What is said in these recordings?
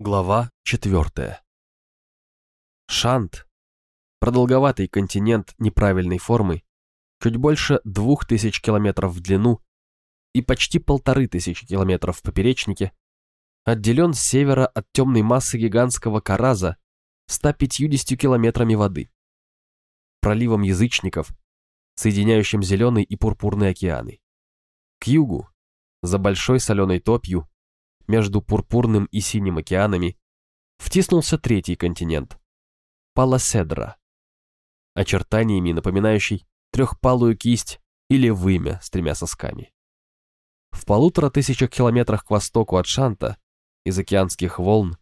Глава 4. Шант – продолговатый континент неправильной формы, чуть больше двух тысяч километров в длину и почти полторы тысячи километров в поперечнике, отделен с севера от темной массы гигантского Караза 150 километрами воды, проливом язычников, соединяющим зеленый и пурпурный океаны. К югу, за большой соленой топью, между Пурпурным и Синим океанами втиснулся третий континент – Паласедра, очертаниями напоминающий трехпалую кисть или вымя с тремя сосками. В полутора тысячах километрах к востоку от Шанта из океанских волн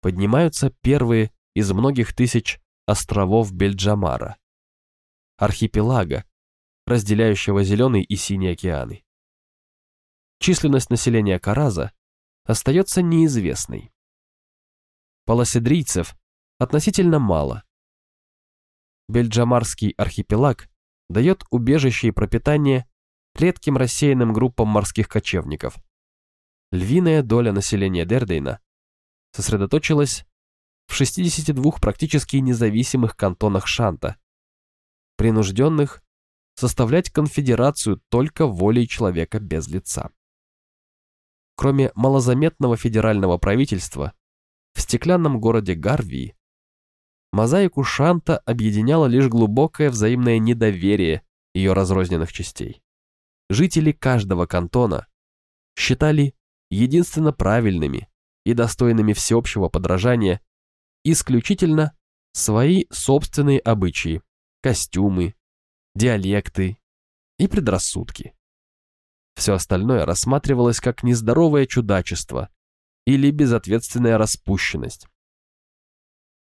поднимаются первые из многих тысяч островов Бельджамара, архипелага, разделяющего Зеленый и Синий океаны. Численность населения Караза остается неизвестной. Полоседрийцев относительно мало. Бельджамарский архипелаг дает убежище и пропитание редким рассеянным группам морских кочевников. Львиная доля населения Дердейна сосредоточилась в 62 практически независимых кантонах Шанта, принужденных составлять конфедерацию только волей человека без лица. Кроме малозаметного федерального правительства, в стеклянном городе Гарвии мозаику Шанта объединяло лишь глубокое взаимное недоверие ее разрозненных частей. Жители каждого кантона считали единственно правильными и достойными всеобщего подражания исключительно свои собственные обычаи, костюмы, диалекты и предрассудки. Все остальное рассматривалось как нездоровое чудачество или безответственная распущенность.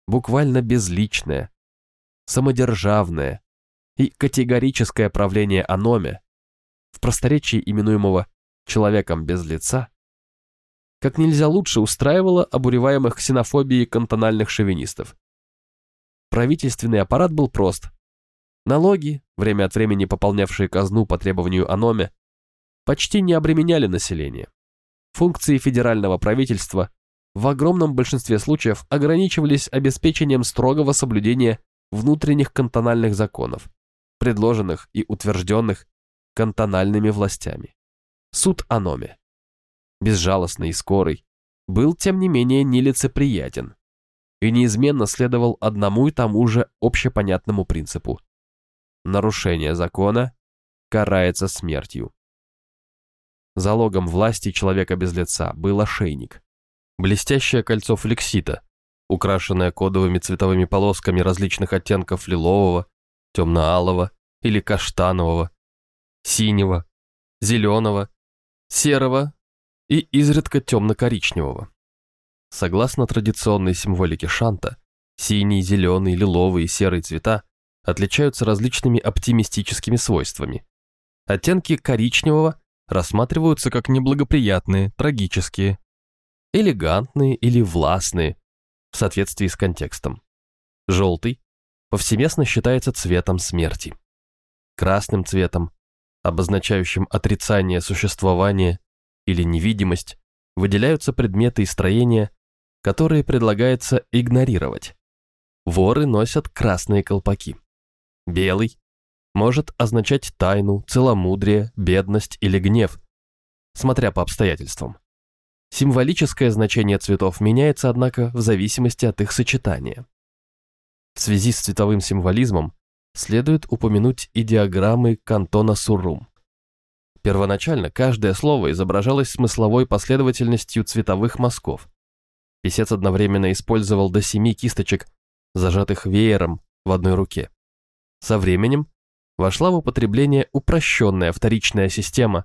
Буквально безличное, самодержавное и категорическое правление Аноме, в просторечии именуемого «человеком без лица», как нельзя лучше устраивало обуреваемых ксенофобией кантональных шовинистов. Правительственный аппарат был прост. Налоги, время от времени пополнявшие казну по требованию Аноме, почти не обременяли население. Функции федерального правительства в огромном большинстве случаев ограничивались обеспечением строгого соблюдения внутренних кантональных законов, предложенных и утвержденных кантональными властями. Суд Аноме, безжалостный и скорый, был тем не менее нелицеприятен и неизменно следовал одному и тому же общепонятному принципу. Нарушение закона карается смертью. Залогом власти человека без лица был ошейник. Блестящее кольцо флексита, украшенное кодовыми цветовыми полосками различных оттенков лилового, темно-алого или каштанового, синего, зеленого, серого и изредка темно-коричневого. Согласно традиционной символике шанта, синий, зеленый, лиловый и серый цвета отличаются различными оптимистическими свойствами. Оттенки коричневого рассматриваются как неблагоприятные, трагические, элегантные или властные в соответствии с контекстом. Желтый повсеместно считается цветом смерти. Красным цветом, обозначающим отрицание существования или невидимость, выделяются предметы и строения, которые предлагается игнорировать. Воры носят красные колпаки. Белый может означать тайну, целомудрие, бедность или гнев, смотря по обстоятельствам. Символическое значение цветов меняется, однако, в зависимости от их сочетания. В связи с цветовым символизмом следует упомянуть и диаграммы кантона Суррум. Первоначально каждое слово изображалось смысловой последовательностью цветовых мазков. Писец одновременно использовал до семи кисточек, зажатых веером в одной руке. Со временем вошла в употребление упрощенная вторичная система,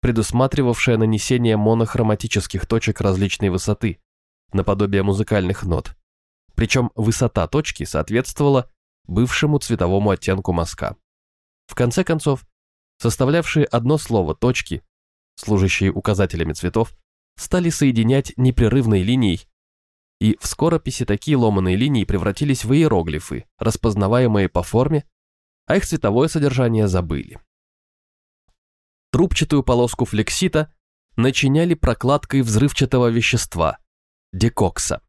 предусматривавшая нанесение монохроматических точек различной высоты, наподобие музыкальных нот. Причем высота точки соответствовала бывшему цветовому оттенку мазка. В конце концов, составлявшие одно слово точки, служащие указателями цветов, стали соединять непрерывной линией, и в скорописи такие ломаные линии превратились в иероглифы, распознаваемые по форме а их цветовое содержание забыли. Трубчатую полоску флексита начиняли прокладкой взрывчатого вещества, декокса.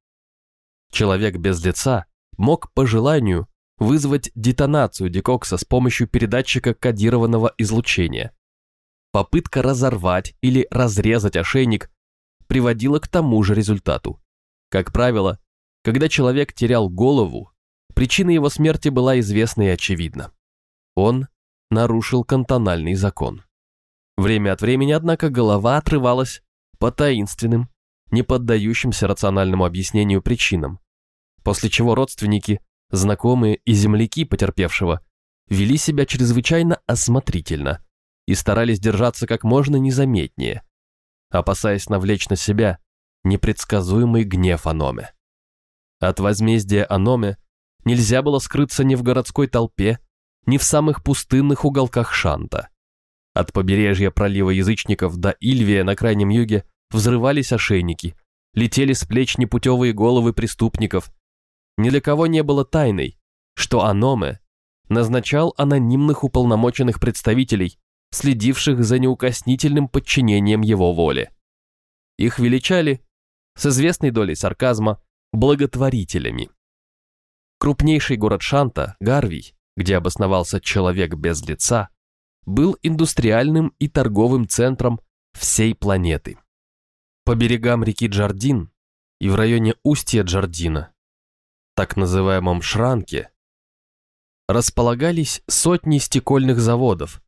Человек без лица мог по желанию вызвать детонацию декокса с помощью передатчика кодированного излучения. Попытка разорвать или разрезать ошейник приводила к тому же результату. Как правило, когда человек терял голову, причина его смерти была известна и очевидна. Он нарушил кантональный закон. Время от времени, однако, голова отрывалась по таинственным, не поддающимся рациональному объяснению причинам, после чего родственники, знакомые и земляки потерпевшего вели себя чрезвычайно осмотрительно и старались держаться как можно незаметнее, опасаясь навлечь на себя непредсказуемый гнев Аноме. От возмездия Аноме нельзя было скрыться ни в городской толпе, ни в самых пустынных уголках Шанта. От побережья пролива язычников до Ильвия на крайнем юге взрывались ошейники, летели с плеч непутевые головы преступников. Ни для кого не было тайной, что Аноме назначал анонимных уполномоченных представителей, следивших за неукоснительным подчинением его воле. Их величали, с известной долей сарказма, благотворителями. Крупнейший город Шанта, Гарвий, где обосновался человек без лица, был индустриальным и торговым центром всей планеты. По берегам реки Джардин и в районе устья Джардина, так называемом Шранке, располагались сотни стекольных заводов,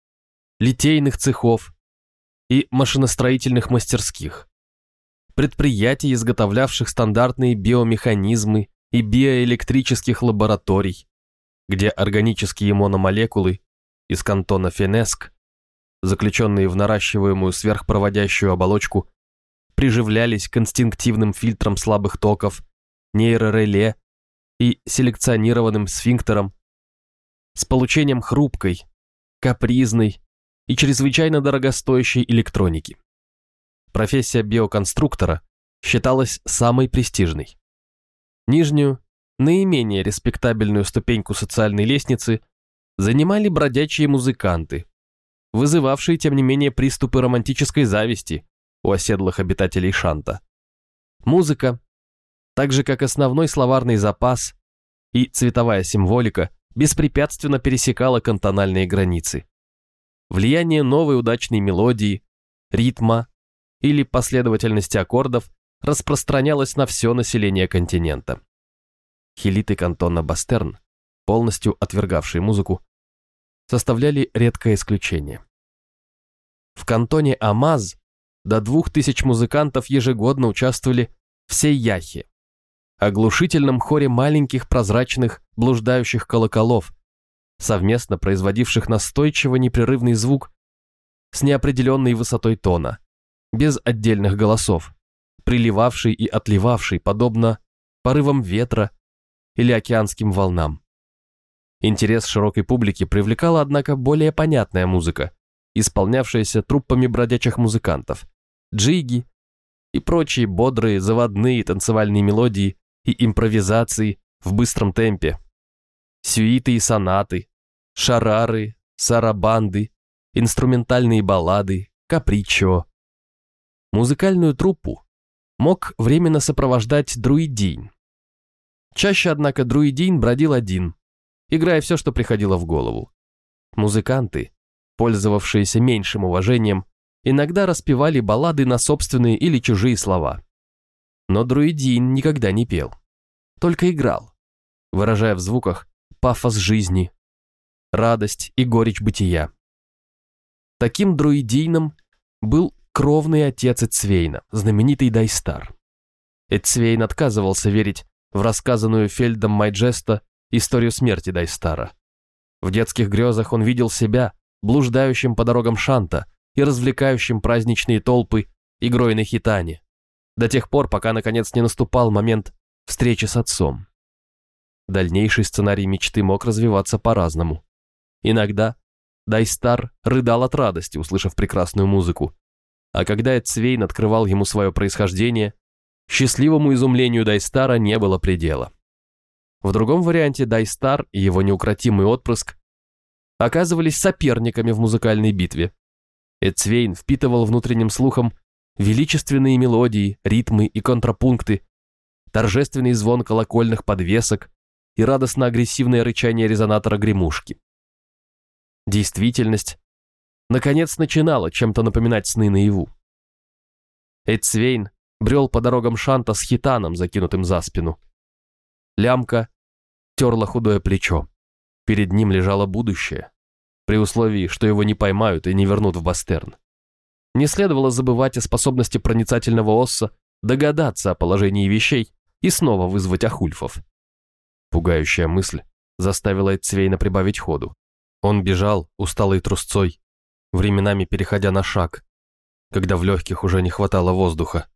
литейных цехов и машиностроительных мастерских, предприятий, изготовлявших стандартные биомеханизмы и биоэлектрических лабораторий, где органические мономолекулы из кантона Фенеск, заключенные в наращиваемую сверхпроводящую оболочку, приживлялись к инстинктивным фильтрам слабых токов, нейрореле и селекционированным сфинктером с получением хрупкой, капризной и чрезвычайно дорогостоящей электроники. Профессия биоконструктора считалась самой престижной. Нижнюю, наименее респектабельную ступеньку социальной лестницы занимали бродячие музыканты, вызывавшие, тем не менее, приступы романтической зависти у оседлых обитателей Шанта. Музыка, так же как основной словарный запас и цветовая символика, беспрепятственно пересекала кантональные границы. Влияние новой удачной мелодии, ритма или последовательности аккордов распространялось на все население континента. Хилиты кантона Бастерн полностью отвергавшие музыку, составляли редкое исключение. В кантоне Амаз до двух тысяч музыкантов ежегодно участвовали в Сейяхе, оглушительном хоре маленьких прозрачных блуждающих колоколов, совместно производивших настойчиво непрерывный звук с неопределенной высотой тона, без отдельных голосов, приливавший и отливавший, подобно порывам ветра или океанским волнам. Интерес широкой публики привлекала, однако, более понятная музыка, исполнявшаяся труппами бродячих музыкантов, джиги и прочие бодрые заводные танцевальные мелодии и импровизации в быстром темпе, сюиты и сонаты, шарары, сарабанды, инструментальные баллады, капричо. Музыкальную труппу мог временно сопровождать друидинь. Чаще, однако, друидинь бродил один, играя все, что приходило в голову. Музыканты, пользовавшиеся меньшим уважением, иногда распевали баллады на собственные или чужие слова. Но друидин никогда не пел, только играл, выражая в звуках пафос жизни, радость и горечь бытия. Таким друидином был кровный отец Эцвейна, знаменитый Дайстар. Эцвейн отказывался верить в рассказанную Фельдом Майджеста историю смерти Дайстара. В детских грезах он видел себя, блуждающим по дорогам Шанта и развлекающим праздничные толпы игрой на хитане, до тех пор, пока наконец не наступал момент встречи с отцом. Дальнейший сценарий мечты мог развиваться по-разному. Иногда Дайстар рыдал от радости, услышав прекрасную музыку, а когда Эцвейн открывал ему свое происхождение, счастливому изумлению Дайстара не было предела. В другом варианте Дайстар и его неукротимый отпрыск оказывались соперниками в музыкальной битве. Эцвейн впитывал внутренним слухом величественные мелодии, ритмы и контрапункты, торжественный звон колокольных подвесок и радостно-агрессивное рычание резонатора гремушки. Действительность, наконец, начинала чем-то напоминать сны наяву. Эдсвейн брел по дорогам Шанта с хитаном, закинутым за спину. Лямка терла худое плечо. Перед ним лежало будущее, при условии, что его не поймают и не вернут в Бастерн. Не следовало забывать о способности проницательного Осса догадаться о положении вещей и снова вызвать Ахульфов. Пугающая мысль заставила Эдцвейна прибавить ходу. Он бежал, усталый трусцой, временами переходя на шаг, когда в легких уже не хватало воздуха.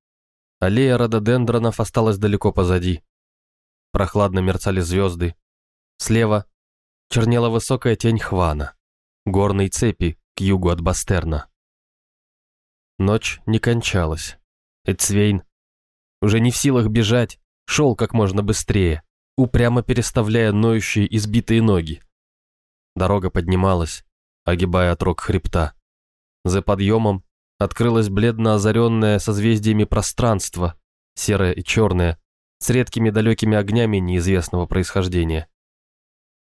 Аллея рододендронов осталась далеко позади. Прохладно мерцали звезды. Слева чернела высокая тень Хвана, горной цепи к югу от Бастерна. Ночь не кончалась. Эцвейн, уже не в силах бежать, шел как можно быстрее, упрямо переставляя ноющие избитые ноги. Дорога поднималась, огибая отрог хребта. За подъемом открылось бледно озаренное созвездиями пространство, серое и черное, с редкими далекими огнями неизвестного происхождения.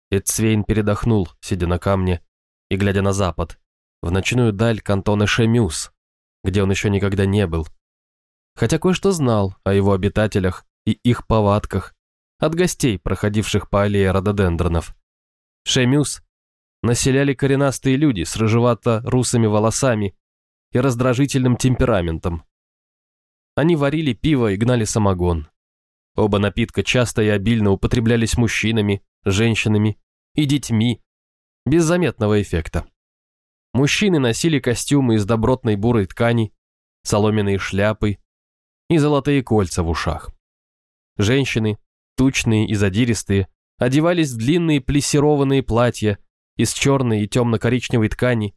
Эдсвейн передохнул, сидя на камне и глядя на запад, в ночную даль кантона Шемюс, где он еще никогда не был. Хотя кое-что знал о его обитателях и их повадках от гостей, проходивших по аллее рододендронов. Шемюс населяли коренастые люди с рыжевато-русыми волосами и раздражительным темпераментом. Они варили пиво и гнали самогон. Оба напитка часто и обильно употреблялись мужчинами, женщинами и детьми, без заметного эффекта. Мужчины носили костюмы из добротной бурой ткани, соломенные шляпы и золотые кольца в ушах. Женщины, тучные и задиристые, одевались в длинные плессированные платья из черной и темно-коричневой ткани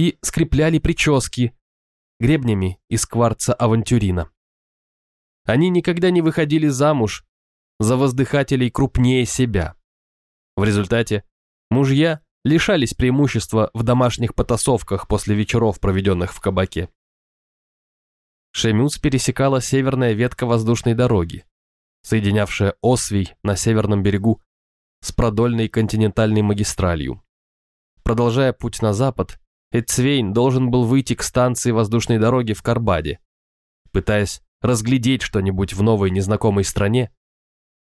и скрепляли прически гребнями из кварца авантюрина. Они никогда не выходили замуж за воздыхателей крупнее себя. В результате мужья лишались преимущества в домашних потасовках после вечеров, проведенных в кабаке. Шемюц пересекала северная ветка воздушной дороги, соединявшая Освий на северном берегу с продольной континентальной магистралью. Продолжая путь на запад, Эцвейн должен был выйти к станции воздушной дороги в Карбаде. Пытаясь разглядеть что-нибудь в новой незнакомой стране,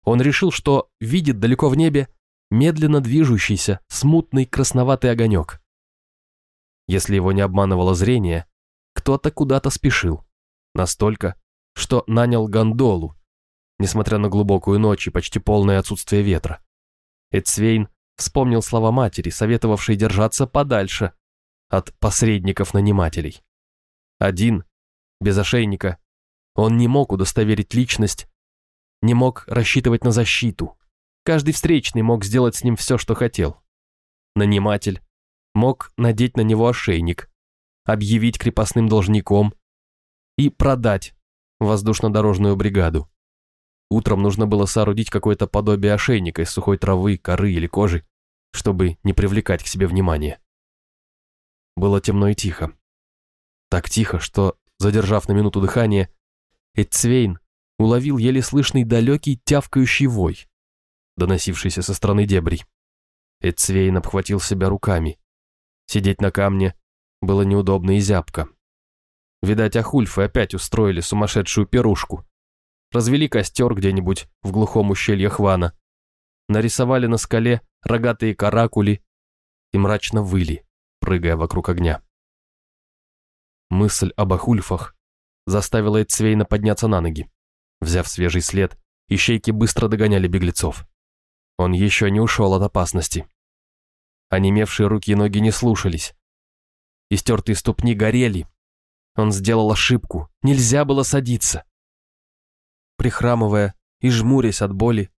он решил, что видит далеко в небе медленно движущийся, смутный красноватый огонек. Если его не обманывало зрение, кто-то куда-то спешил. Настолько, что нанял гондолу, несмотря на глубокую ночь и почти полное отсутствие ветра. Эцвейн вспомнил слова матери, советовавшей держаться подальше от посредников-нанимателей. Один, без ошейника, он не мог удостоверить личность, не мог рассчитывать на защиту. Каждый встречный мог сделать с ним все, что хотел. Наниматель мог надеть на него ошейник, объявить крепостным должником и продать воздушно-дорожную бригаду. Утром нужно было соорудить какое-то подобие ошейника из сухой травы, коры или кожи, чтобы не привлекать к себе внимания. Было темно и тихо. Так тихо, что, задержав на минуту дыхание, Эдцвейн уловил еле слышный далекий тявкающий вой, доносившийся со стороны дебрей. Эдцвейн обхватил себя руками. Сидеть на камне было неудобно и зябко. Видать, Ахульфы опять устроили сумасшедшую пирушку, развели костер где-нибудь в глухом ущелье Хвана, нарисовали на скале рогатые каракули и мрачно выли, прыгая вокруг огня. Мысль об Ахульфах заставила Эцвейна подняться на ноги. Взяв свежий след, ищейки быстро догоняли беглецов. Он еще не ушел от опасности. Онемевшие руки и ноги не слушались. Истертые ступни горели. Он сделал ошибку. Нельзя было садиться прихрамывая и жмурясь от боли,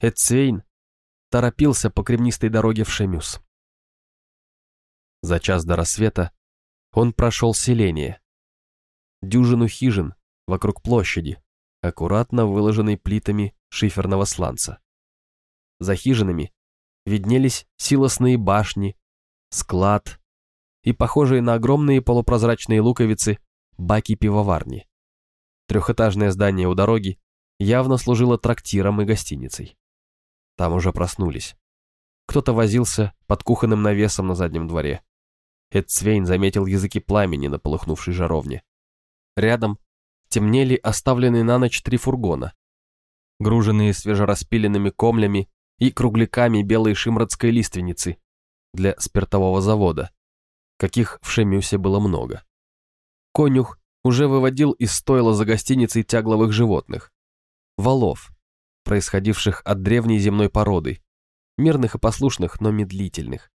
Эдсвейн торопился по кремнистой дороге в Шемюс. За час до рассвета он прошел селение. Дюжину хижин вокруг площади, аккуратно выложенной плитами шиферного сланца. За хижинами виднелись силосные башни, склад и похожие на огромные полупрозрачные луковицы баки пивоварни. Трехэтажное здание у дороги явно служила трактиром и гостиницей. Там уже проснулись. Кто-то возился под кухонным навесом на заднем дворе. Эдцвейн заметил языки пламени на полыхнувшей жаровне. Рядом темнели оставленные на ночь три фургона, груженные свежераспиленными комлями и кругляками белой шимродской лиственницы для спиртового завода, каких в Шемюсе было много. Конюх уже выводил из стойла за гостиницей тягловых животных, валов, происходивших от древней земной породы, мирных и послушных, но медлительных.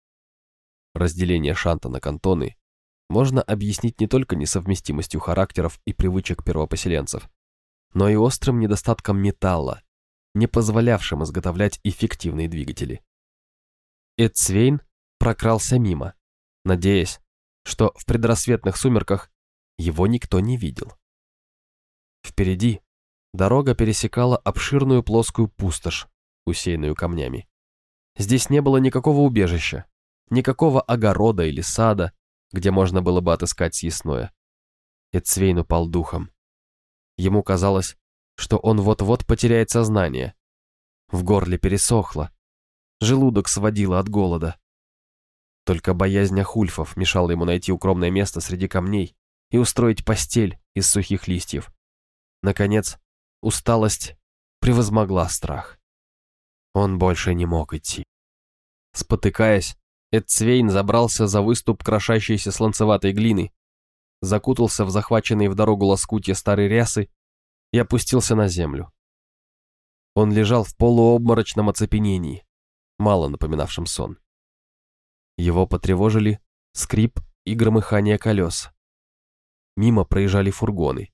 Разделение шанта на кантоны можно объяснить не только несовместимостью характеров и привычек первопоселенцев, но и острым недостатком металла, не позволявшим изготовлять эффективные двигатели. Эдсвейн прокрался мимо, надеясь, что в предрассветных сумерках его никто не видел. Впереди дорога пересекала обширную плоскую пустошь, усеянную камнями. Здесь не было никакого убежища, никакого огорода или сада, где можно было бы отыскать съестное. Эцвейн упал духом. Ему казалось, что он вот-вот потеряет сознание. В горле пересохло, желудок сводило от голода. Только боязнь Ахульфов мешала ему найти укромное место среди камней и устроить постель из сухих листьев. Наконец, усталость превозмогла страх. Он больше не мог идти. Спотыкаясь, Эдцвейн забрался за выступ крошащейся сланцеватой глины, закутался в захваченные в дорогу лоскутья старой рясы и опустился на землю. Он лежал в полуобморочном оцепенении, мало напоминавшем сон. Его потревожили скрип и громыхание колес. Мимо проезжали фургоны.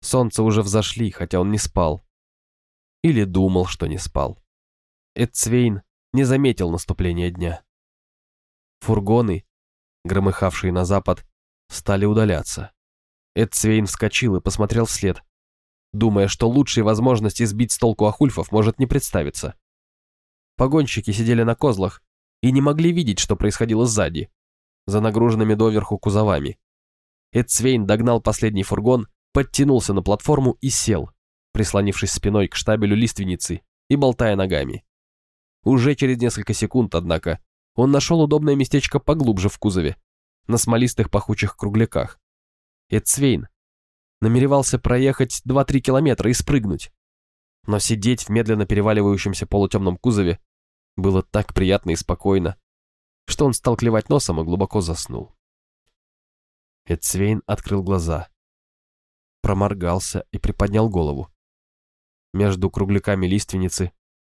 Солнце уже взошли, хотя он не спал. Или думал, что не спал. Эдцвейн не заметил наступления дня. Фургоны, громыхавшие на запад, стали удаляться. Эдцвейн вскочил и посмотрел вслед, думая, что лучшей возможности сбить с толку Ахульфов может не представиться. Погонщики сидели на козлах и не могли видеть, что происходило сзади, за нагруженными доверху кузовами. Эдцвейн догнал последний фургон, подтянулся на платформу и сел, прислонившись спиной к штабелю лиственницы и болтая ногами. Уже через несколько секунд, однако, он нашел удобное местечко поглубже в кузове, на смолистых пахучих кругляках. Эдсвейн намеревался проехать 2-3 километра и спрыгнуть. Но сидеть в медленно переваливающемся полутемном кузове было так приятно и спокойно, что он стал клевать носом и глубоко заснул. Эдсвейн открыл глаза, проморгался и приподнял голову. Между кругляками лиственницы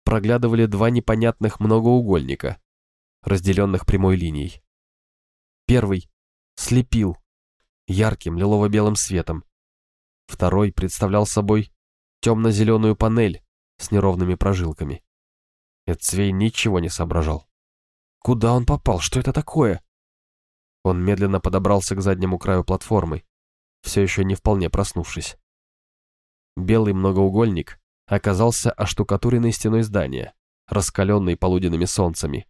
проглядывали два непонятных многоугольника, разделенных прямой линией. Первый слепил ярким лилово-белым светом. Второй представлял собой темно-зеленую панель с неровными прожилками. Эдцвей ничего не соображал. Куда он попал? Что это такое? Он медленно подобрался к заднему краю платформы, все еще не вполне проснувшись. Белый многоугольник оказался оштукатуренной стеной здания, раскаленной полуденными солнцами,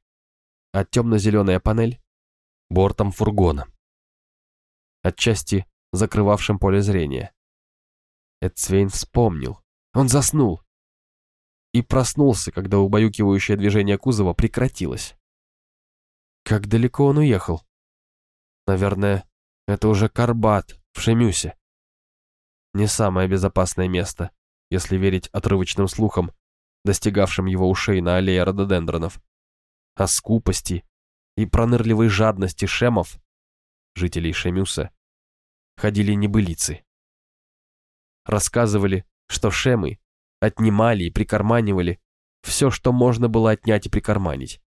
а темно-зеленая панель — бортом фургона, отчасти закрывавшим поле зрения. Эдцвейн вспомнил. Он заснул. И проснулся, когда убаюкивающее движение кузова прекратилось. Как далеко он уехал? Наверное, это уже Карбат в Шемюсе. Не самое безопасное место, если верить отрывочным слухам, достигавшим его ушей на аллее рододендронов. О скупости и пронырливой жадности шемов, жителей Шемюса, ходили небылицы. Рассказывали, что шемы отнимали и прикарманивали все, что можно было отнять и прикарманить.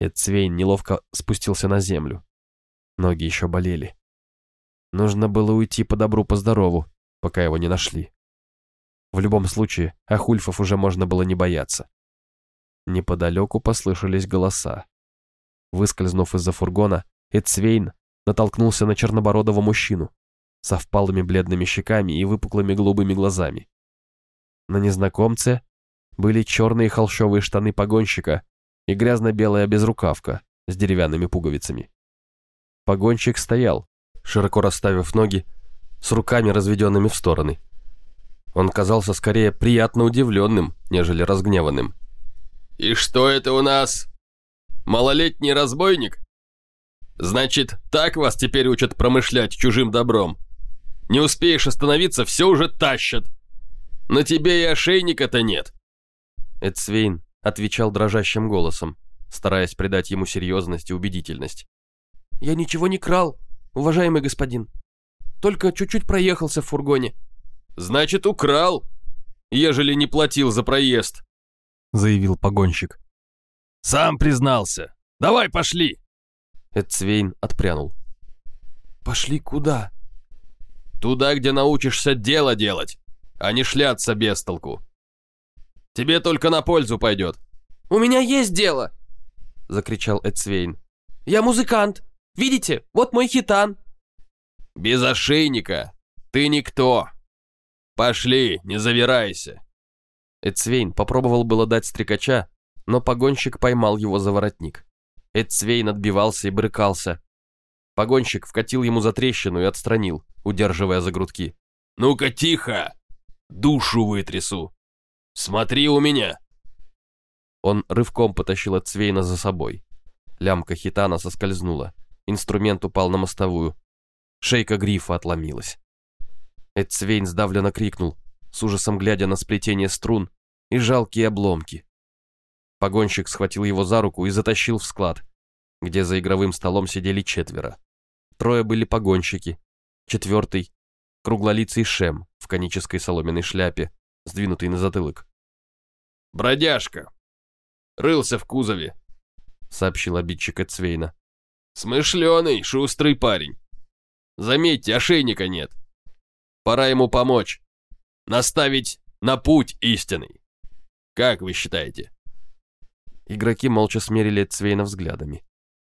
Эдцвейн неловко спустился на землю. Ноги еще болели. Нужно было уйти по добру, по здорову, пока его не нашли. В любом случае, Ахульфов уже можно было не бояться. Неподалеку послышались голоса. Выскользнув из-за фургона, Эдсвейн натолкнулся на чернобородого мужчину со впалыми бледными щеками и выпуклыми голубыми глазами. На незнакомце были черные холщовые штаны погонщика и грязно-белая безрукавка с деревянными пуговицами. Погонщик стоял, широко расставив ноги, с руками разведенными в стороны. Он казался скорее приятно удивленным, нежели разгневанным. «И что это у нас? Малолетний разбойник? Значит, так вас теперь учат промышлять чужим добром? Не успеешь остановиться, все уже тащат. На тебе и ошейника-то нет». Эдсвейн отвечал дрожащим голосом, стараясь придать ему серьезность и убедительность. «Я ничего не крал, уважаемый господин. Только чуть-чуть проехался в фургоне». «Значит, украл, ежели не платил за проезд», — заявил погонщик. «Сам признался. Давай, пошли!» Эдсвейн отпрянул. «Пошли куда?» «Туда, где научишься дело делать, а не шляться без толку. Тебе только на пользу пойдет». «У меня есть дело!» — закричал Эдсвейн. «Я музыкант. Видите, вот мой хитан». «Без ошейника ты никто. Пошли, не завирайся». Эдсвейн попробовал было дать стрекача, но погонщик поймал его за воротник. Эдсвейн отбивался и брыкался. Погонщик вкатил ему за трещину и отстранил, удерживая за грудки. «Ну-ка тихо! Душу вытрясу! Смотри у меня!» Он рывком потащил Эдсвейна за собой. Лямка хитана соскользнула. Инструмент упал на мостовую. Шейка грифа отломилась. Эдсвейн сдавленно крикнул, с ужасом глядя на сплетение струн и жалкие обломки. Погонщик схватил его за руку и затащил в склад, где за игровым столом сидели четверо. Трое были погонщики, четвертый — круглолицый Шем в конической соломенной шляпе, сдвинутый на затылок. «Бродяжка! Рылся в кузове!» — сообщил обидчик Эцвейна. «Смышленый, шустрый парень. Заметьте, ошейника нет. Пора ему помочь. Наставить на путь истинный. Как вы считаете?» Игроки молча смерили Цвейна взглядами.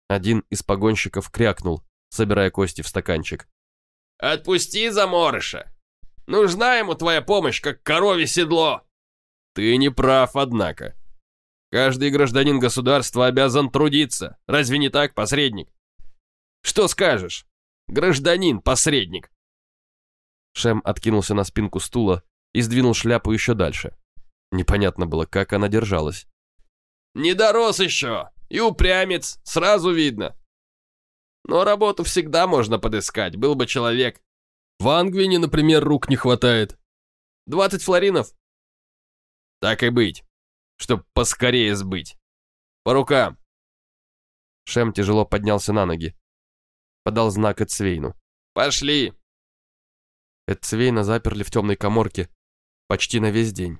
Один из погонщиков крякнул, собирая кости в стаканчик. «Отпусти заморыша! Нужна ему твоя помощь, как корове седло!» «Ты не прав, однако. Каждый гражданин государства обязан трудиться. Разве не так, посредник?» «Что скажешь, гражданин-посредник?» Шем откинулся на спинку стула и сдвинул шляпу еще дальше. Непонятно было, как она держалась. Не дорос еще, и упрямец, сразу видно. Но работу всегда можно подыскать, был бы человек. В Ангвине, например, рук не хватает. Двадцать флоринов? Так и быть, чтоб поскорее сбыть. По рукам. Шем тяжело поднялся на ноги. Подал знак Эцвейну. «Пошли!» Эцвейна заперли в темной коморке почти на весь день,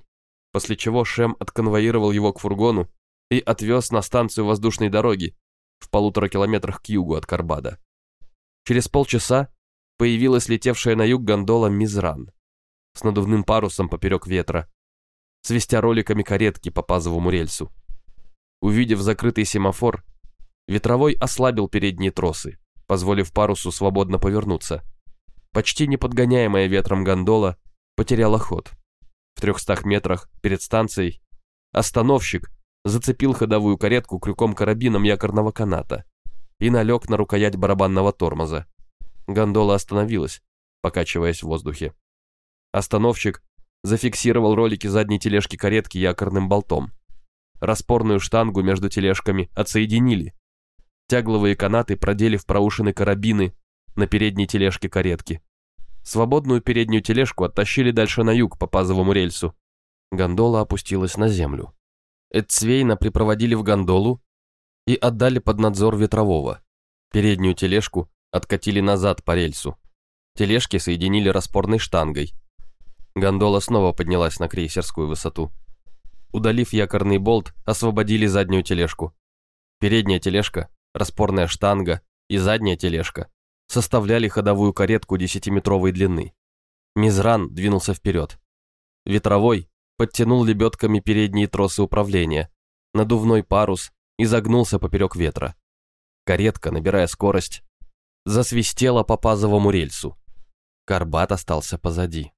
после чего Шем отконвоировал его к фургону и отвез на станцию воздушной дороги в полутора километрах к югу от Карбада. Через полчаса появилась летевшая на юг гондола Мизран с надувным парусом поперек ветра, свистя роликами каретки по пазовому рельсу. Увидев закрытый семафор, ветровой ослабил передние тросы, позволив парусу свободно повернуться. Почти не подгоняемая ветром гондола потеряла ход. В трехстах метрах перед станцией остановщик зацепил ходовую каретку крюком-карабином якорного каната и налег на рукоять барабанного тормоза. Гондола остановилась, покачиваясь в воздухе. Остановщик зафиксировал ролики задней тележки каретки якорным болтом. Распорную штангу между тележками отсоединили. Тягловые канаты продели в проушины карабины на передней тележке каретки. Свободную переднюю тележку оттащили дальше на юг по пазовому рельсу. Гондола опустилась на землю. Эдцвейна припроводили в гондолу и отдали под надзор ветрового. Переднюю тележку откатили назад по рельсу. Тележки соединили распорной штангой. Гондола снова поднялась на крейсерскую высоту. Удалив якорный болт, освободили заднюю тележку. Передняя тележка, распорная штанга и задняя тележка составляли ходовую каретку десятиметровой длины. Мизран двинулся вперед. Ветровой подтянул лебедками передние тросы управления, надувной парус и загнулся поперек ветра. Каретка, набирая скорость, засвистела по пазовому рельсу. Карбат остался позади.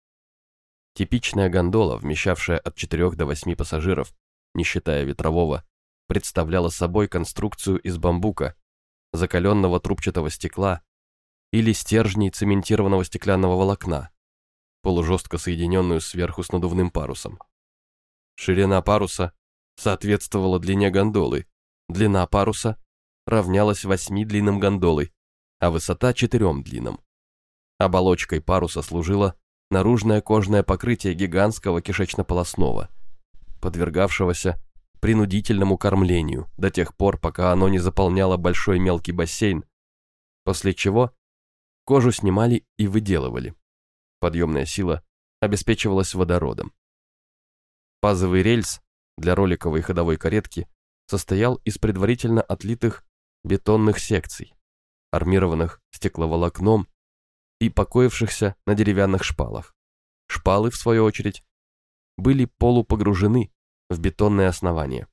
Типичная гондола, вмещавшая от 4 до 8 пассажиров, не считая ветрового, представляла собой конструкцию из бамбука, закаленного трубчатого стекла или стержней цементированного стеклянного волокна, полужестко соединенную сверху с надувным парусом. Ширина паруса соответствовала длине гондолы, длина паруса равнялась восьми длинам гондолы, а высота четырем длинам. Оболочкой паруса служило наружное кожное покрытие гигантского кишечно-полосного, подвергавшегося принудительному кормлению до тех пор, пока оно не заполняло большой мелкий бассейн, после чего кожу снимали и выделывали. Подъемная сила обеспечивалась водородом. Пазовый рельс для роликовой ходовой каретки состоял из предварительно отлитых бетонных секций, армированных стекловолокном и покоившихся на деревянных шпалах. Шпалы, в свою очередь, были полупогружены в бетонное основание.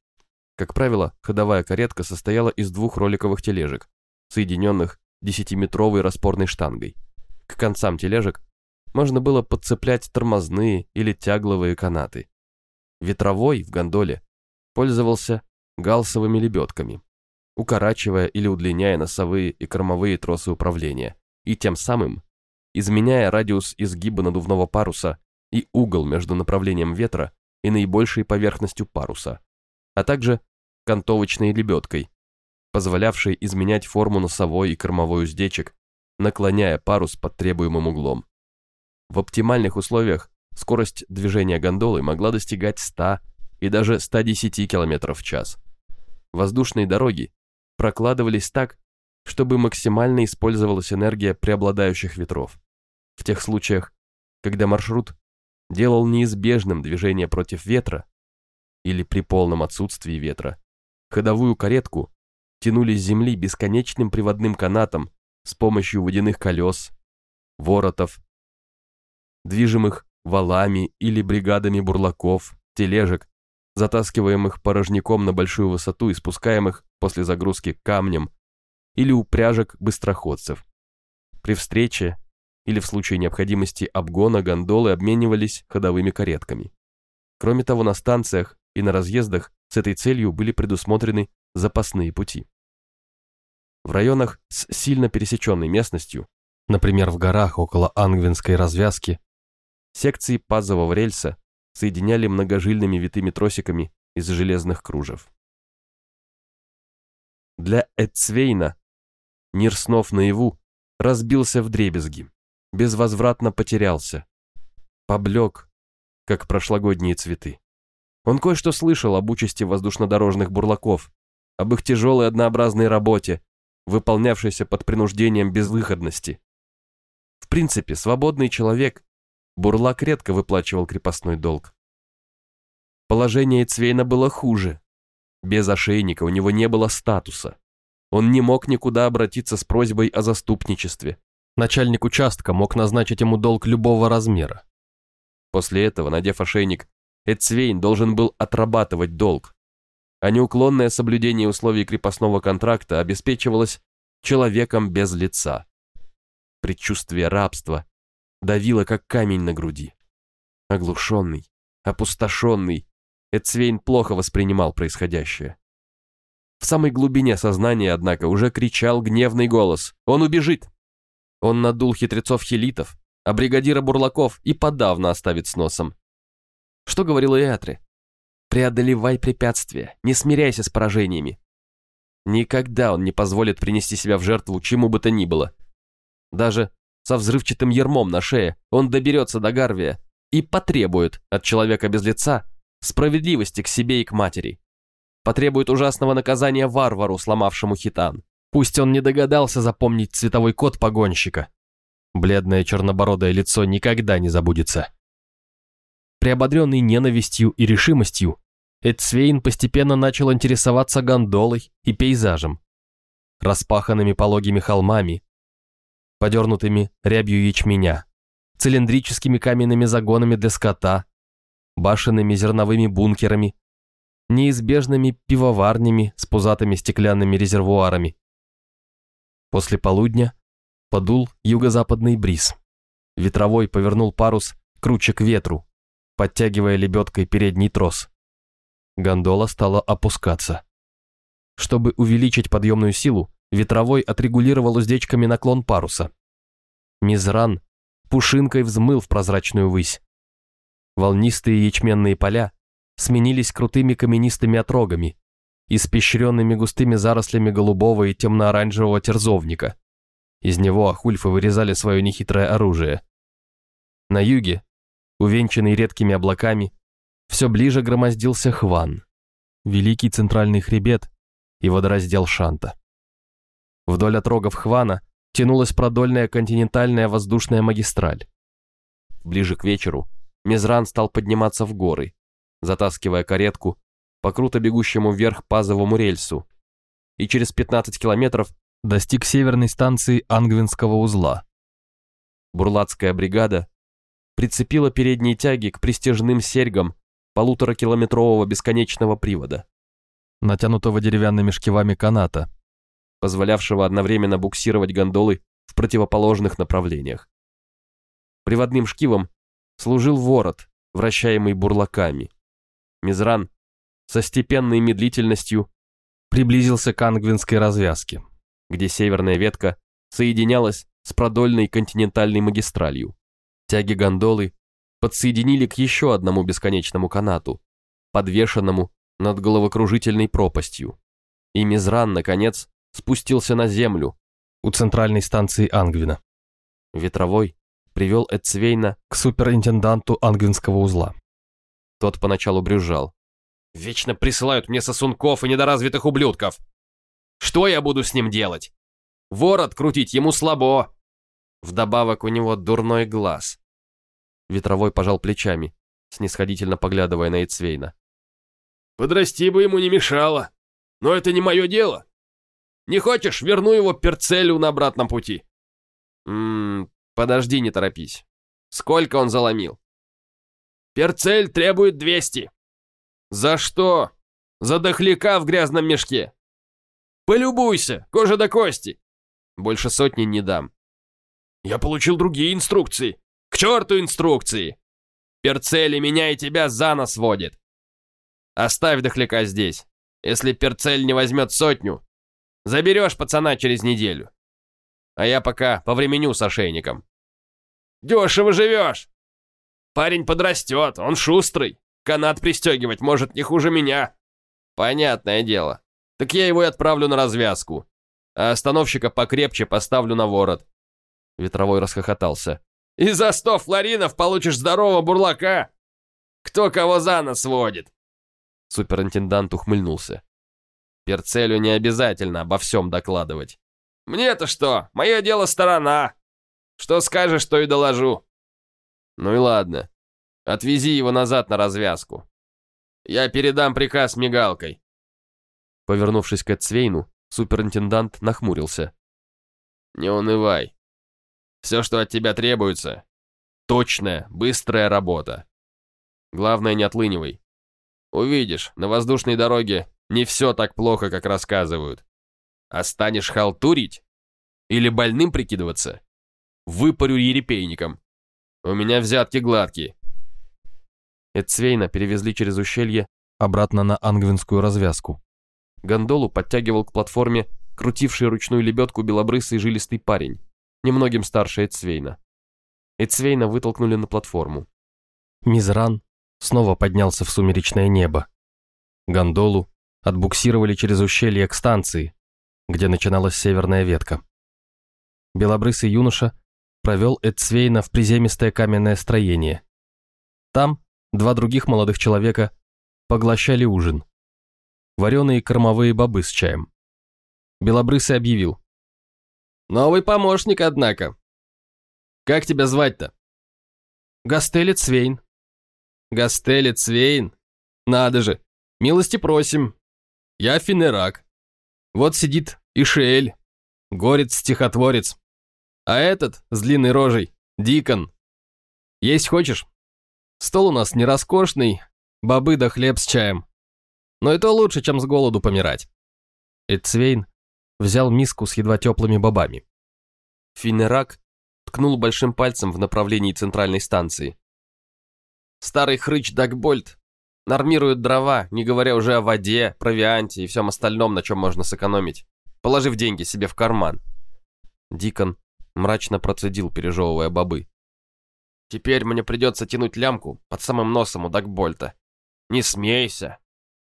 Как правило, ходовая каретка состояла из двух роликовых тележек, соединенных десятиметровой распорной штангой. К концам тележек можно было подцеплять тормозные или тягловые канаты. Ветровой в гондоле пользовался галсовыми лебедками, укорачивая или удлиняя носовые и кормовые тросы управления, и тем самым изменяя радиус изгиба надувного паруса и угол между направлением ветра и наибольшей поверхностью паруса, а также кантовочной лебедкой, позволявшей изменять форму носовой и кормовой уздечек, наклоняя парус под требуемым углом. В оптимальных условиях скорость движения гондолы могла достигать 100 и даже 110 км в час. Воздушные дороги прокладывались так, чтобы максимально использовалась энергия преобладающих ветров. В тех случаях, когда маршрут делал неизбежным движение против ветра или при полном отсутствии ветра, ходовую каретку тянули с земли бесконечным приводным канатом с помощью водяных колес, воротов, движимых валами или бригадами бурлаков, тележек, затаскиваемых порожняком на большую высоту и спускаемых после загрузки камнем, или упряжек быстроходцев. При встрече или в случае необходимости обгона гондолы обменивались ходовыми каретками. Кроме того, на станциях и на разъездах с этой целью были предусмотрены запасные пути. В районах с сильно пересеченной местностью, например, в горах около Ангвинской развязки, секции пазового рельса соединяли многожильными витыми тросиками из железных кружев. Для Эцвейна мир снов наяву разбился в дребезги безвозвратно потерялся. Поблек, как прошлогодние цветы. Он кое-что слышал об участи воздушнодорожных бурлаков, об их тяжелой однообразной работе, выполнявшейся под принуждением безвыходности. В принципе, свободный человек, бурлак редко выплачивал крепостной долг. Положение Цвейна было хуже. Без ошейника у него не было статуса. Он не мог никуда обратиться с просьбой о заступничестве. Начальник участка мог назначить ему долг любого размера. После этого, надев ошейник, Эцвейн должен был отрабатывать долг, а неуклонное соблюдение условий крепостного контракта обеспечивалось человеком без лица. Предчувствие рабства давило, как камень на груди. Оглушенный, опустошенный, Эцвейн плохо воспринимал происходящее. В самой глубине сознания, однако, уже кричал гневный голос. «Он убежит! Он надул хитрецов-хелитов, а бригадира бурлаков и подавно оставит с носом. Что говорил Иатри? Преодолевай препятствия, не смиряйся с поражениями. Никогда он не позволит принести себя в жертву чему бы то ни было. Даже со взрывчатым ермом на шее он доберется до Гарвия и потребует от человека без лица справедливости к себе и к матери. Потребует ужасного наказания варвару, сломавшему хитан. Пусть он не догадался запомнить цветовой код погонщика. Бледное чернобородое лицо никогда не забудется. Приободренный ненавистью и решимостью, Эдсвейн постепенно начал интересоваться гондолой и пейзажем, распаханными пологими холмами, подернутыми рябью ячменя, цилиндрическими каменными загонами для скота, башенными зерновыми бункерами, неизбежными пивоварнями с пузатыми стеклянными резервуарами, После полудня подул юго-западный бриз. Ветровой повернул парус круче к ветру, подтягивая лебедкой передний трос. Гондола стала опускаться. Чтобы увеличить подъемную силу, ветровой отрегулировал уздечками наклон паруса. Мизран пушинкой взмыл в прозрачную высь. Волнистые ячменные поля сменились крутыми каменистыми отрогами, испещренными густыми зарослями голубого и темно-оранжевого терзовника. Из него ахульфы вырезали свое нехитрое оружие. На юге, увенчанный редкими облаками, все ближе громоздился Хван, великий центральный хребет и водораздел Шанта. Вдоль отрогов Хвана тянулась продольная континентальная воздушная магистраль. Ближе к вечеру Мизран стал подниматься в горы, затаскивая каретку по круто бегущему вверх пазовому рельсу, и через 15 километров достиг северной станции Ангвинского узла. Бурлацкая бригада прицепила передние тяги к пристежным серьгам полуторакилометрового бесконечного привода, натянутого деревянными шкивами каната, позволявшего одновременно буксировать гондолы в противоположных направлениях. Приводным шкивом служил ворот, вращаемый бурлаками. Мизран со степенной медлительностью приблизился к ангвинской развязке, где северная ветка соединялась с продольной континентальной магистралью. Тяги гондолы подсоединили к еще одному бесконечному канату, подвешенному над головокружительной пропастью. И Мизран, наконец, спустился на землю у центральной станции Ангвина. Ветровой привел Эдцвейна к суперинтенданту Ангвинского узла. Тот поначалу брюзжал. «Вечно присылают мне сосунков и недоразвитых ублюдков. Что я буду с ним делать? Ворот крутить ему слабо. Вдобавок у него дурной глаз». Ветровой пожал плечами, снисходительно поглядывая на Эдцвейна. «Подрасти бы ему не мешало, но это не мое дело. Не хочешь, верну его перцелю на обратном пути». «Ммм, подожди, не торопись. Сколько он заломил?» «Перцель требует 200». «За что? За дохляка в грязном мешке?» «Полюбуйся, кожа до кости». «Больше сотни не дам». «Я получил другие инструкции». «К черту инструкции! Перцели меня и тебя за нос водит. Оставь дохляка здесь. Если Перцель не возьмет сотню, Заберешь пацана через неделю. А я пока повременю с ошейником. Дешево живешь. Парень подрастет, он шустрый. Канат пристегивать может не хуже меня. Понятное дело. Так я его и отправлю на развязку. А остановщика покрепче поставлю на ворот. Ветровой расхохотался. И за сто флоринов получишь здорового бурлака. Кто кого за нос водит? Суперинтендант ухмыльнулся. Перцелю не обязательно обо всем докладывать. Мне-то что? Мое дело сторона. Что скажешь, то и доложу. Ну и ладно. Отвези его назад на развязку. Я передам приказ мигалкой. Повернувшись к Эдсвейну, суперинтендант нахмурился. Не унывай. Все, что от тебя требуется, точная, быстрая работа. Главное, не отлынивай. Увидишь, на воздушной дороге не все так плохо, как рассказывают. А станешь халтурить? Или больным прикидываться? Выпарю ерепейником. У меня взятки гладкие. Эдцвейна перевезли через ущелье обратно на ангвинскую развязку. Гондолу подтягивал к платформе крутивший ручную лебедку белобрысый жилистый парень, немногим старше Эдцвейна. Эдцвейна вытолкнули на платформу. Мизран снова поднялся в сумеречное небо. Гондолу отбуксировали через ущелье к станции, где начиналась северная ветка. Белобрысый юноша провел Эдсвейна в приземистое каменное строение. Там два других молодых человека поглощали ужин. Вареные кормовые бобы с чаем. Белобрысый объявил. «Новый помощник, однако. Как тебя звать-то?» «Гастелец Свейн». «Гастелец Свейн? Надо же! Милости просим, я Финерак. Вот сидит Ишель, горец-стихотворец. А этот с длинной рожей — Дикон. Есть хочешь? Стол у нас не роскошный, бобы да хлеб с чаем. Но это лучше, чем с голоду помирать. Эдцвейн взял миску с едва теплыми бобами. Финерак ткнул большим пальцем в направлении центральной станции. Старый хрыч Дагбольд Нормируют дрова, не говоря уже о воде, провианте и всем остальном, на чем можно сэкономить, положив деньги себе в карман. Дикон мрачно процедил, пережевывая бобы. Теперь мне придется тянуть лямку под самым носом у Дагбольта. Не смейся,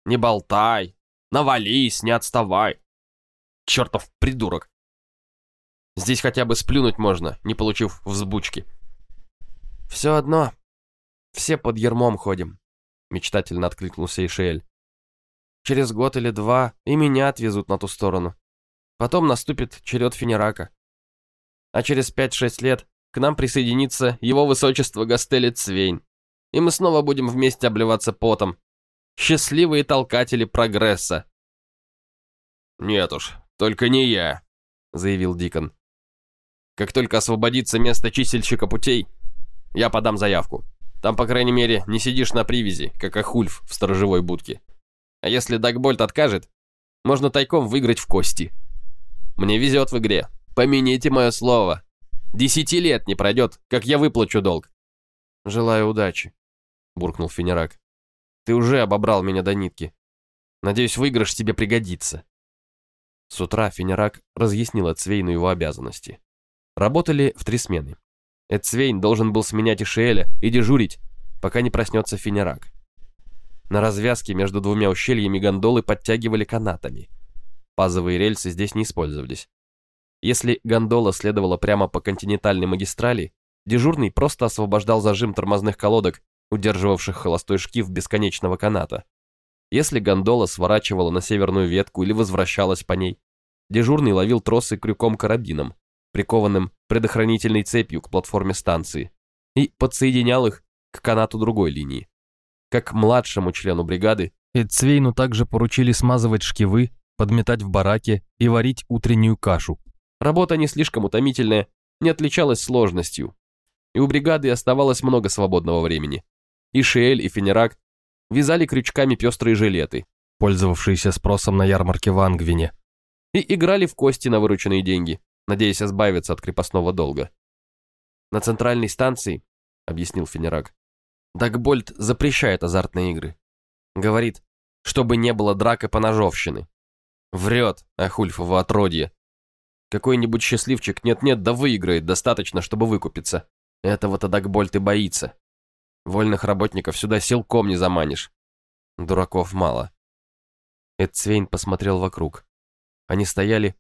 не болтай, навались, не отставай. Чертов придурок. Здесь хотя бы сплюнуть можно, не получив взбучки. Все одно, все под ермом ходим, мечтательно откликнулся Ишель. Через год или два и меня отвезут на ту сторону. Потом наступит черед Фенерака. А через пять-шесть лет к нам присоединится его высочество Гастели Цвейн. И мы снова будем вместе обливаться потом. Счастливые толкатели прогресса. «Нет уж, только не я», — заявил Дикон. «Как только освободится место чистильщика путей, я подам заявку. Там, по крайней мере, не сидишь на привязи, как Ахульф в сторожевой будке. А если Дагбольд откажет, можно тайком выиграть в кости. Мне везет в игре. Помяните мое слово. Десяти лет не пройдет, как я выплачу долг. Желаю удачи, буркнул Фенерак. Ты уже обобрал меня до нитки. Надеюсь, выигрыш тебе пригодится. С утра Фенерак разъяснил Эцвейну его обязанности. Работали в три смены. Эцвейн должен был сменять Ишиэля и дежурить, пока не проснется Фенерак. На развязке между двумя ущельями гондолы подтягивали канатами. Пазовые рельсы здесь не использовались. Если гондола следовала прямо по континентальной магистрали, дежурный просто освобождал зажим тормозных колодок, удерживавших холостой шкив бесконечного каната. Если гондола сворачивала на северную ветку или возвращалась по ней, дежурный ловил тросы крюком-карабином, прикованным предохранительной цепью к платформе станции, и подсоединял их к канату другой линии. Как младшему члену бригады, Эдцвейну также поручили смазывать шкивы, подметать в бараке и варить утреннюю кашу. Работа не слишком утомительная, не отличалась сложностью, и у бригады оставалось много свободного времени. И Шиэль, и Фенерак вязали крючками пестрые жилеты, пользовавшиеся спросом на ярмарке в Ангвине, и играли в кости на вырученные деньги, надеясь избавиться от крепостного долга. На центральной станции, объяснил Фенерак, Дагбольд запрещает азартные игры. Говорит, чтобы не было драк и поножовщины. Врет, Ахульфово отродье. Какой-нибудь счастливчик нет-нет да выиграет достаточно, чтобы выкупиться. Этого-то Дагбольд и боится. Вольных работников сюда силком не заманишь. Дураков мало. Эдцвейн посмотрел вокруг. Они стояли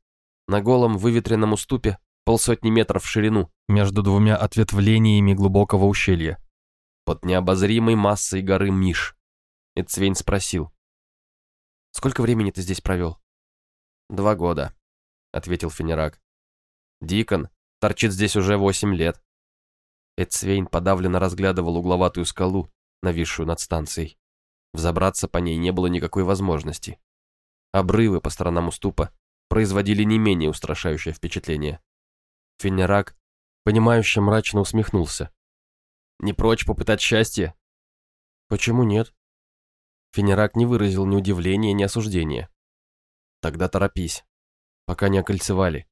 на голом выветренном уступе полсотни метров в ширину между двумя ответвлениями глубокого ущелья. Под необозримой массой горы Миш. Эдцвейн спросил. «Сколько времени ты здесь провел?» «Два года», — ответил Фенерак. «Дикон торчит здесь уже восемь лет. Эдсвейн подавленно разглядывал угловатую скалу, нависшую над станцией. Взобраться по ней не было никакой возможности. Обрывы по сторонам уступа производили не менее устрашающее впечатление. Фенерак, понимающе мрачно усмехнулся. «Не прочь попытать счастье?» «Почему нет?» Фенерак не выразил ни удивления, ни осуждения. «Тогда торопись, пока не окольцевали.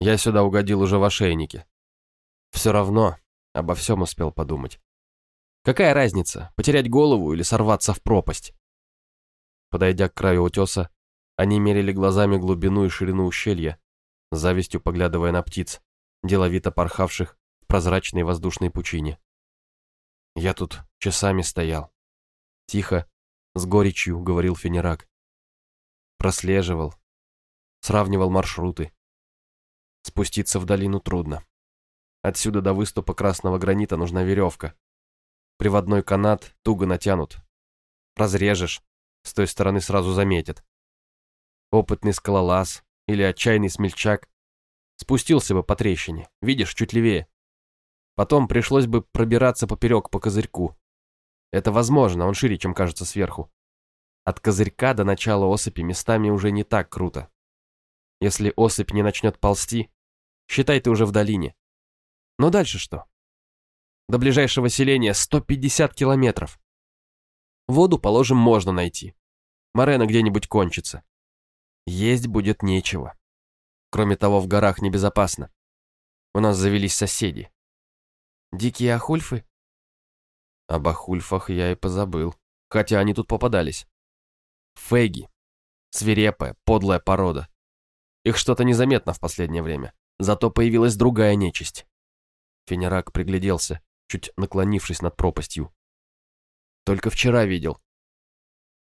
Я сюда угодил уже в ошейнике. Все равно, Обо всем успел подумать. Какая разница, потерять голову или сорваться в пропасть? Подойдя к краю утеса, они мерили глазами глубину и ширину ущелья, завистью поглядывая на птиц, деловито порхавших в прозрачной воздушной пучине. Я тут часами стоял. Тихо, с горечью говорил Фенерак. Прослеживал, сравнивал маршруты. Спуститься в долину трудно. Отсюда до выступа красного гранита нужна веревка. Приводной канат туго натянут. Разрежешь, с той стороны сразу заметят. Опытный скалолаз или отчаянный смельчак спустился бы по трещине, видишь, чуть левее. Потом пришлось бы пробираться поперек по козырьку. Это возможно, он шире, чем кажется сверху. От козырька до начала осыпи местами уже не так круто. Если осыпь не начнет ползти, считай ты уже в долине. Но дальше что? До ближайшего селения 150 километров. Воду, положим, можно найти. Морена где-нибудь кончится. Есть будет нечего. Кроме того, в горах небезопасно. У нас завелись соседи. Дикие ахульфы? Об ахульфах я и позабыл. Хотя они тут попадались. Феги. Свирепая, подлая порода. Их что-то незаметно в последнее время. Зато появилась другая нечисть. Фенерак пригляделся чуть наклонившись над пропастью. «Только вчера видел».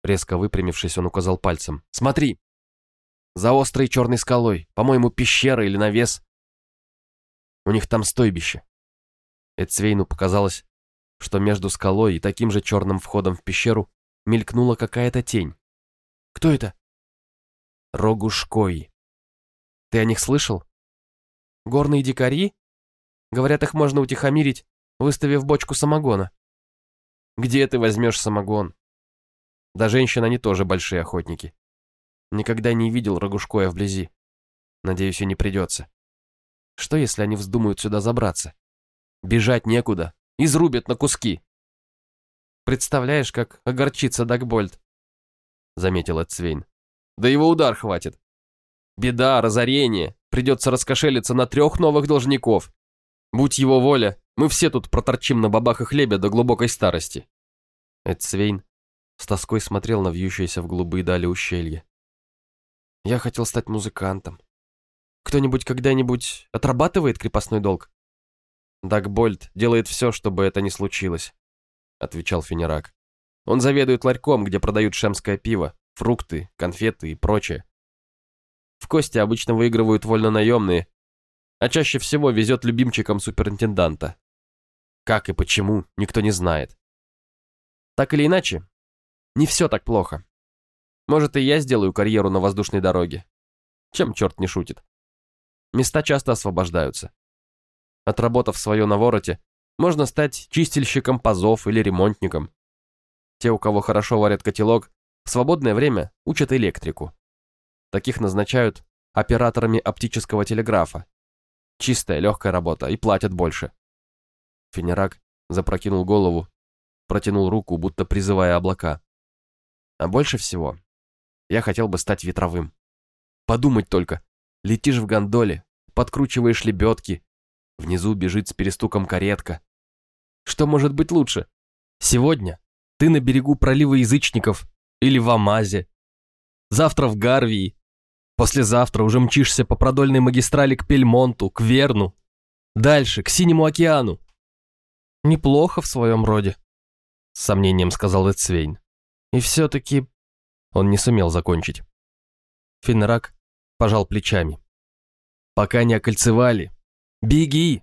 Резко выпрямившись, он указал пальцем. «Смотри! За острой черной скалой, по-моему, пещера или навес. У них там стойбище». Эцвейну показалось, что между скалой и таким же черным входом в пещеру мелькнула какая-то тень. «Кто это?» «Рогушкой. Ты о них слышал?» «Горные дикари?» Говорят, их можно утихомирить, выставив бочку самогона. Где ты возьмешь самогон? Да женщин они тоже большие охотники. Никогда не видел Рогушкоя вблизи. Надеюсь, и не придется. Что, если они вздумают сюда забраться? Бежать некуда. Изрубят на куски. Представляешь, как огорчится Дагбольд? Заметил Цвейн. Да его удар хватит. Беда, разорение. Придется раскошелиться на трех новых должников. Будь его воля, мы все тут проторчим на бабах и хлебе до глубокой старости. Эдсвейн с тоской смотрел на вьющееся в голубые дали ущелье. Я хотел стать музыкантом. Кто-нибудь когда-нибудь отрабатывает крепостной долг? Дагбольд делает все, чтобы это не случилось, отвечал Фенерак. Он заведует ларьком, где продают шемское пиво, фрукты, конфеты и прочее. В кости обычно выигрывают вольнонаемные, а чаще всего везет любимчикам суперинтенданта. Как и почему, никто не знает. Так или иначе, не все так плохо. Может, и я сделаю карьеру на воздушной дороге. Чем черт не шутит. Места часто освобождаются. Отработав свое на вороте, можно стать чистильщиком пазов или ремонтником. Те, у кого хорошо варят котелок, в свободное время учат электрику. Таких назначают операторами оптического телеграфа. Чистая, легкая работа, и платят больше. Фенерак запрокинул голову, протянул руку, будто призывая облака. А больше всего я хотел бы стать ветровым. Подумать только, летишь в гондоле, подкручиваешь лебедки, внизу бежит с перестуком каретка. Что может быть лучше? Сегодня ты на берегу пролива язычников или в Амазе. Завтра в Гарвии, Послезавтра уже мчишься по продольной магистрали к Пельмонту, к Верну. Дальше, к Синему океану. Неплохо в своем роде, с сомнением сказал Эцвейн. И все-таки он не сумел закончить. Финнерак пожал плечами. Пока не окольцевали. Беги!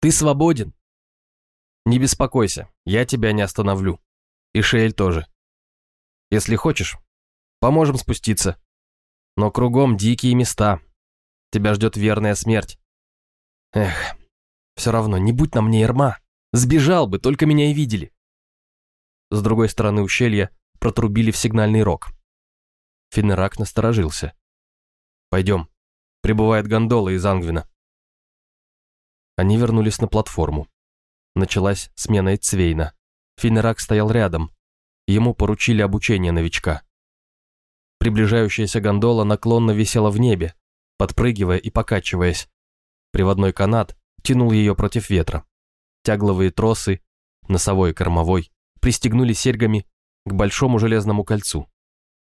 Ты свободен. Не беспокойся, я тебя не остановлю. И Шейль тоже. Если хочешь, поможем спуститься. Но кругом дикие места. Тебя ждет верная смерть. Эх, все равно, не будь на мне ерма. Сбежал бы, только меня и видели. С другой стороны ущелья протрубили в сигнальный рог. Финнерак насторожился. «Пойдем. Прибывает гондола из Ангвина». Они вернулись на платформу. Началась смена Цвейна. Финнерак стоял рядом. Ему поручили обучение новичка. Приближающаяся гондола наклонно висела в небе, подпрыгивая и покачиваясь. Приводной канат тянул ее против ветра. Тягловые тросы, носовой и кормовой, пристегнули серьгами к большому железному кольцу.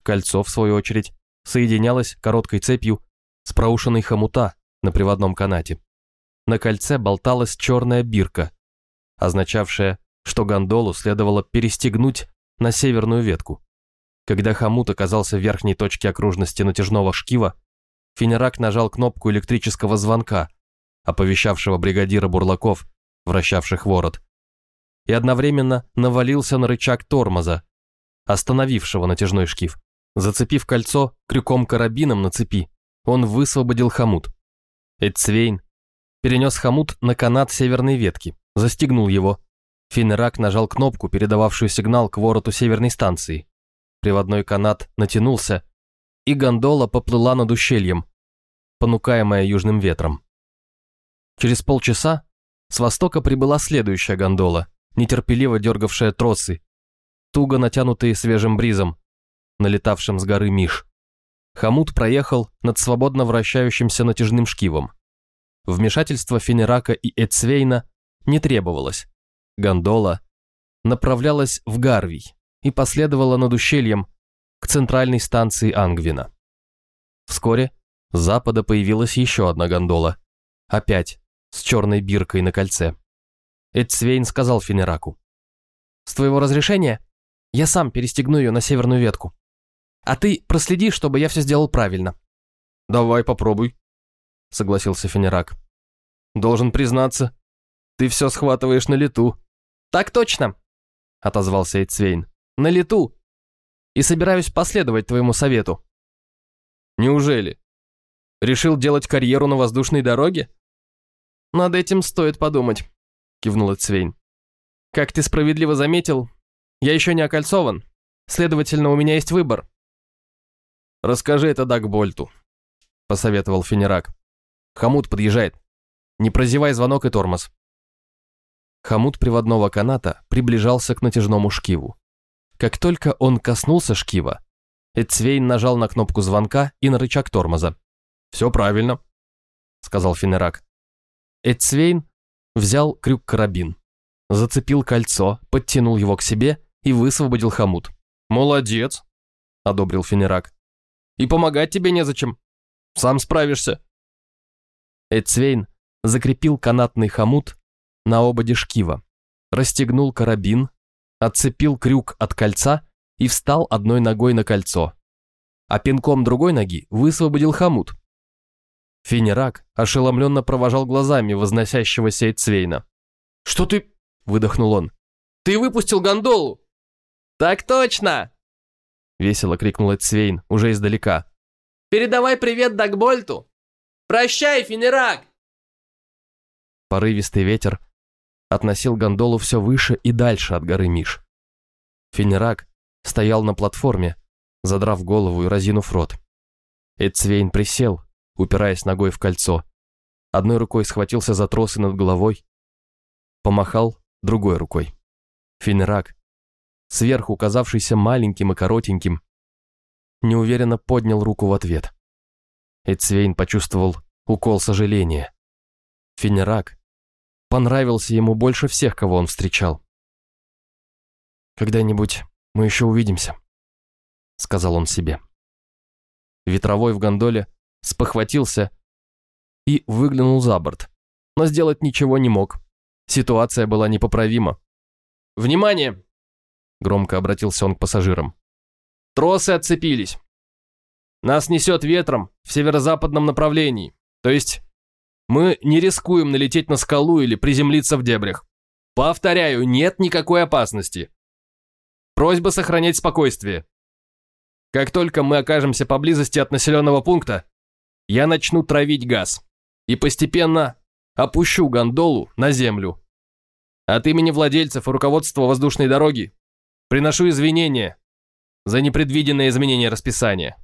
Кольцо, в свою очередь, соединялось короткой цепью с проушиной хомута на приводном канате. На кольце болталась черная бирка, означавшая, что гондолу следовало перестегнуть на северную ветку. Когда хомут оказался в верхней точке окружности натяжного шкива, Фенерак нажал кнопку электрического звонка, оповещавшего бригадира бурлаков, вращавших ворот, и одновременно навалился на рычаг тормоза, остановившего натяжной шкив. Зацепив кольцо крюком-карабином на цепи, он высвободил хомут. Эдцвейн перенес хомут на канат северной ветки, застегнул его. Финнерак нажал кнопку, передававшую сигнал к вороту северной станции приводной канат натянулся, и гондола поплыла над ущельем, понукаемая южным ветром. Через полчаса с востока прибыла следующая гондола, нетерпеливо дергавшая тросы, туго натянутые свежим бризом, налетавшим с горы Миш. Хамут проехал над свободно вращающимся натяжным шкивом. Вмешательство Фенерака и Эцвейна не требовалось. Гондола направлялась в Гарвий, и последовала над ущельем к центральной станции Ангвина. Вскоре с запада появилась еще одна гондола, опять с черной биркой на кольце. Эдсвейн сказал Фенераку. «С твоего разрешения я сам перестегну ее на северную ветку. А ты проследи, чтобы я все сделал правильно». «Давай, попробуй», — согласился Фенерак. «Должен признаться, ты все схватываешь на лету». «Так точно», — отозвался Эйцвейн. «На лету. И собираюсь последовать твоему совету». «Неужели? Решил делать карьеру на воздушной дороге?» «Над этим стоит подумать», — кивнул Эйцвейн. «Как ты справедливо заметил, я еще не окольцован. Следовательно, у меня есть выбор». «Расскажи это Дагбольту», — посоветовал Фенерак. «Хомут подъезжает. Не прозевай звонок и тормоз». Хомут приводного каната приближался к натяжному шкиву. Как только он коснулся шкива, Эцвейн нажал на кнопку звонка и на рычаг тормоза. «Все правильно», — сказал Фенерак. Эцвейн взял крюк-карабин, зацепил кольцо, подтянул его к себе и высвободил хомут. «Молодец», — одобрил Фенерак. «И помогать тебе незачем. Сам справишься». Эцвейн закрепил канатный хомут на ободе шкива, расстегнул карабин, отцепил крюк от кольца и встал одной ногой на кольцо, а пинком другой ноги высвободил хомут. Финерак ошеломленно провожал глазами возносящегося Эцвейна. «Что ты...» — выдохнул он. «Ты выпустил гондолу!» «Так точно!» — весело крикнул Эцвейн уже издалека. «Передавай привет Дагбольту! Прощай, Финерак!» Порывистый ветер относил гондолу все выше и дальше от горы Миш. Финерак стоял на платформе, задрав голову и разинув рот. Эцвейн присел, упираясь ногой в кольцо. Одной рукой схватился за тросы над головой, помахал другой рукой. Финерак, сверху казавшийся маленьким и коротеньким, неуверенно поднял руку в ответ. Эцвейн почувствовал укол сожаления. Финерак понравился ему больше всех, кого он встречал. «Когда-нибудь мы еще увидимся», — сказал он себе. Ветровой в гондоле спохватился и выглянул за борт, но сделать ничего не мог. Ситуация была непоправима. «Внимание!» — громко обратился он к пассажирам. «Тросы отцепились. Нас несет ветром в северо-западном направлении, то есть мы не рискуем налететь на скалу или приземлиться в дебрях. Повторяю, нет никакой опасности. Просьба сохранять спокойствие. Как только мы окажемся поблизости от населенного пункта, я начну травить газ и постепенно опущу гондолу на землю. От имени владельцев и руководства воздушной дороги приношу извинения за непредвиденное изменение расписания.